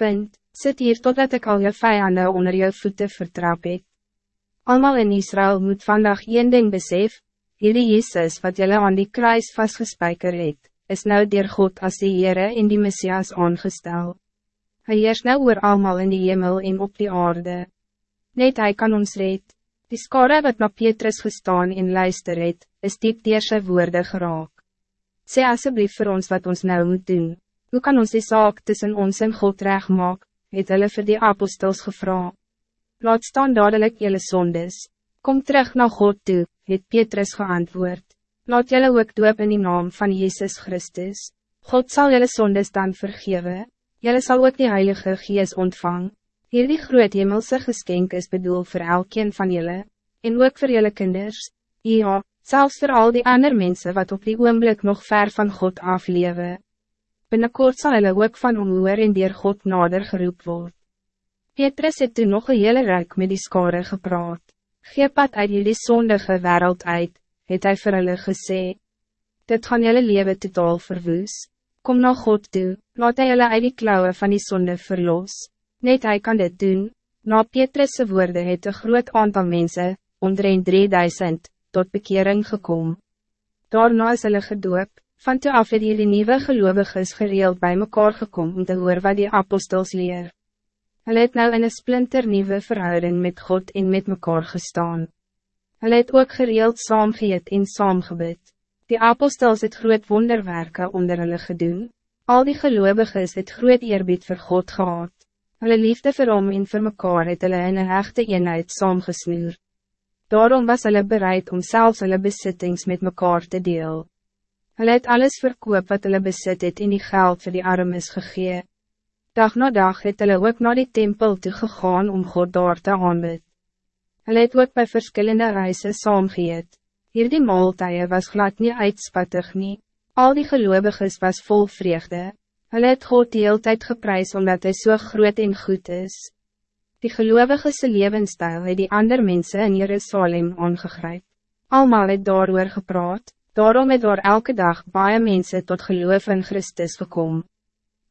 Punt, sit hier totdat ik al je vijanden onder je voeten vertrap het. Allemaal in Israël moet vandaag één ding besef, hierdie Jezus wat jullie aan die kruis vastgespijker het, is nou dier God als die Heere in die Messias aangestel. Hij heerst nou oor allemaal in die hemel en op die aarde. Net hij kan ons red. Die skare wat na Petrus gestaan en luister het, is diep dier sy woorde geraak. Sê asseblief vir ons wat ons nou moet doen. Hoe kan ons die zaak tussen ons en God recht maak, het hulle vir die apostels gevra. Laat staan dadelijk jylle sondes. Kom terug naar God toe, het Petrus geantwoord. Laat jylle ook doop in die naam van Jezus Christus. God zal jylle sondes dan vergeven. Jylle zal ook die Heilige Gees ontvang. Hierdie groot hemelse geskenk is bedoel voor elkeen van jylle, en ook voor jylle kinders. Ja, zelfs voor al die andere mensen wat op die oomblik nog ver van God afleven. Binnenkort zal hulle ook van onhoor en dier God nader geroep word. Petrus het toen nog een hele rijk met die skare gepraat. Geep pad uit jullie zondige wereld uit, het hy vir hulle gesê. Dit gaan jullie leven totaal verwoes. Kom na God toe, laat hy julle uit die klauwen van die zonde verlos. Net hij kan dit doen. Na Petrus' woorden het een groot aantal mensen, onder 3000, tot bekering gekomen. Daarna is hulle gedoop. Van toe af het die nieuwe geloviges gereeld bij mekaar gekom om te hoor wat die apostels leer. Hulle het nou in een splinter nieuwe verhouding met God en met mekaar gestaan. Hulle het ook gereeld saamgeet en saamgebid. Die apostels het groot wonderwerke onder hulle gedoen. Al die geloviges het groot eerbied voor God gehad. Hulle liefde vir hom en vir mekaar het hulle in een hechte eenheid saamgesnoer. Daarom was hulle bereid om zelfs hulle besittings met mekaar te deel. Hulle het alles verkoop wat hulle besit het en die geld voor die armes gegee. Dag na dag het hulle ook naar die tempel toe gegaan om God daar te aanbid. Hulle het ook by verskillende reise saamgeet. Hierdie maaltuie was glad niet uitspattig nie. Al die geloviges was vol vreugde. Hulle het God die hele tijd geprys omdat hij zo so groot en goed is. Die gelovige se levensstijl het die ander mensen in Jerusalem aangegryp. Almal het daar gepraat. Daarom het door elke dag baie mensen tot geloof in Christus gekomen.